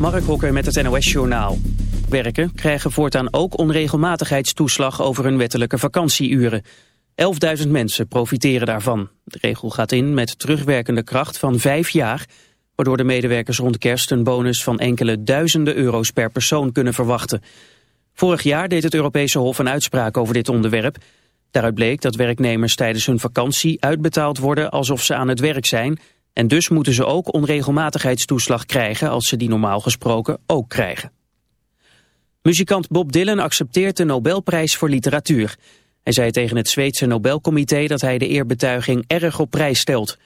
Mark Hokker met het NOS Journaal. Werken krijgen voortaan ook onregelmatigheidstoeslag over hun wettelijke vakantieuren. 11.000 mensen profiteren daarvan. De regel gaat in met terugwerkende kracht van vijf jaar... waardoor de medewerkers rond kerst een bonus van enkele duizenden euro's per persoon kunnen verwachten. Vorig jaar deed het Europese Hof een uitspraak over dit onderwerp. Daaruit bleek dat werknemers tijdens hun vakantie uitbetaald worden alsof ze aan het werk zijn... En dus moeten ze ook onregelmatigheidstoeslag krijgen als ze die normaal gesproken ook krijgen. Muzikant Bob Dylan accepteert de Nobelprijs voor literatuur. Hij zei tegen het Zweedse Nobelcomité dat hij de eerbetuiging erg op prijs stelt.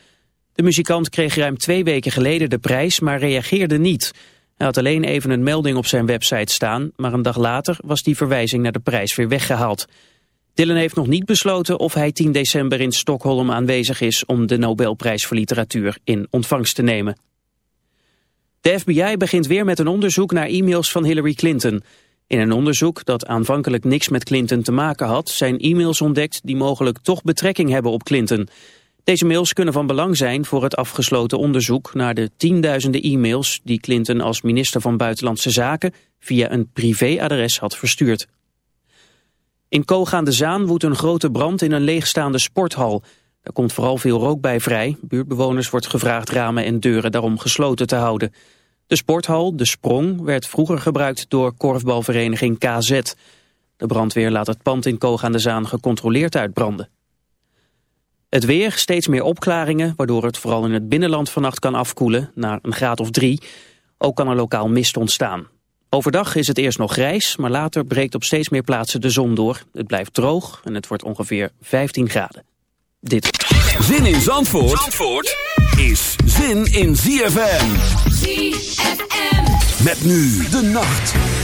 De muzikant kreeg ruim twee weken geleden de prijs, maar reageerde niet. Hij had alleen even een melding op zijn website staan, maar een dag later was die verwijzing naar de prijs weer weggehaald. Dylan heeft nog niet besloten of hij 10 december in Stockholm aanwezig is om de Nobelprijs voor literatuur in ontvangst te nemen. De FBI begint weer met een onderzoek naar e-mails van Hillary Clinton. In een onderzoek dat aanvankelijk niks met Clinton te maken had... zijn e-mails ontdekt die mogelijk toch betrekking hebben op Clinton. Deze mails kunnen van belang zijn voor het afgesloten onderzoek... naar de tienduizenden e-mails die Clinton als minister van Buitenlandse Zaken... via een privéadres had verstuurd. In Koog aan de Zaan woedt een grote brand in een leegstaande sporthal. Er komt vooral veel rook bij vrij. Buurtbewoners wordt gevraagd ramen en deuren daarom gesloten te houden. De sporthal, De Sprong, werd vroeger gebruikt door korfbalvereniging KZ. De brandweer laat het pand in Koog aan de Zaan gecontroleerd uitbranden. Het weer, steeds meer opklaringen, waardoor het vooral in het binnenland vannacht kan afkoelen naar een graad of drie. Ook kan er lokaal mist ontstaan. Overdag is het eerst nog grijs, maar later breekt op steeds meer plaatsen de zon door. Het blijft droog en het wordt ongeveer 15 graden. Dit. Zin in Zandvoort, Zandvoort is zin in ZFM. ZFM. Met nu de nacht.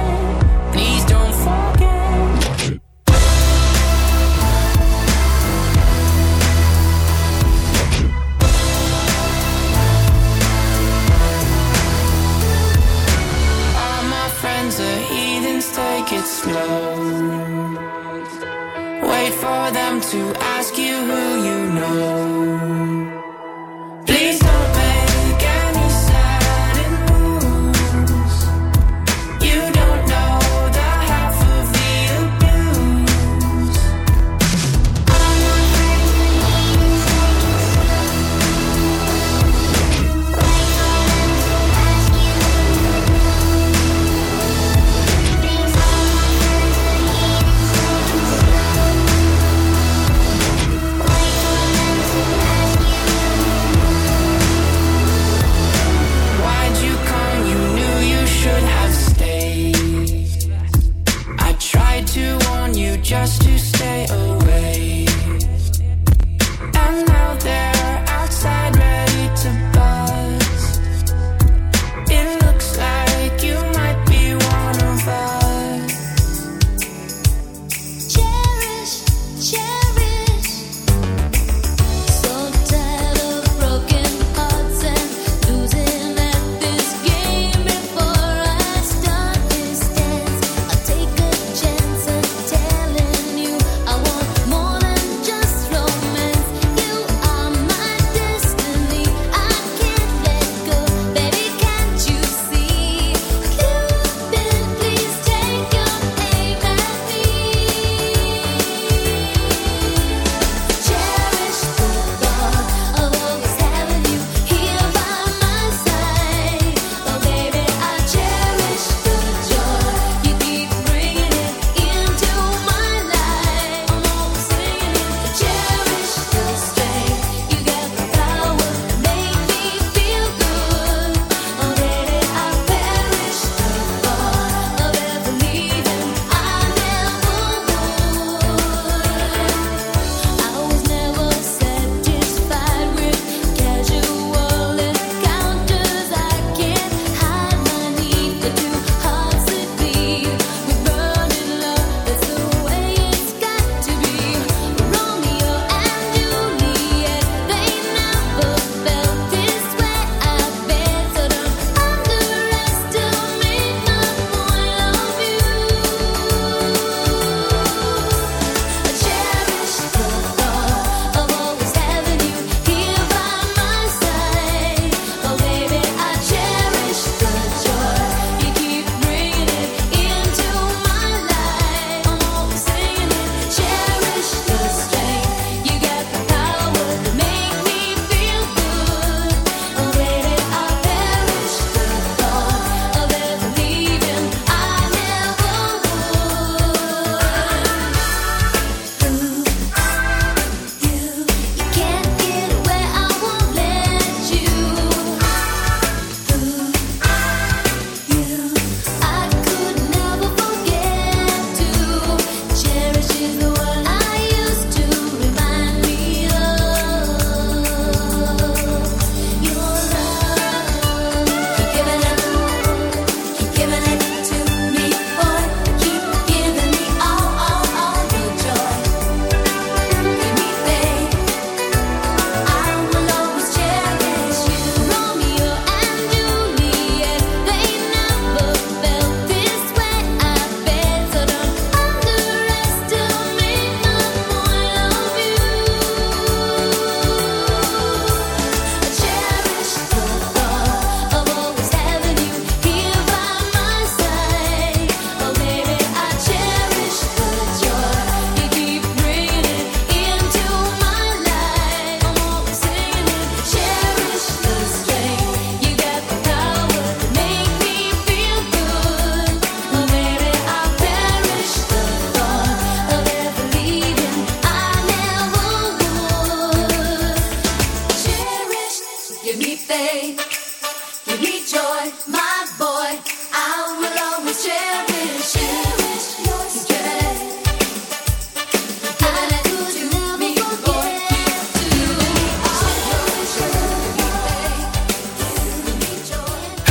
Wait for them to ask you.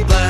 be black.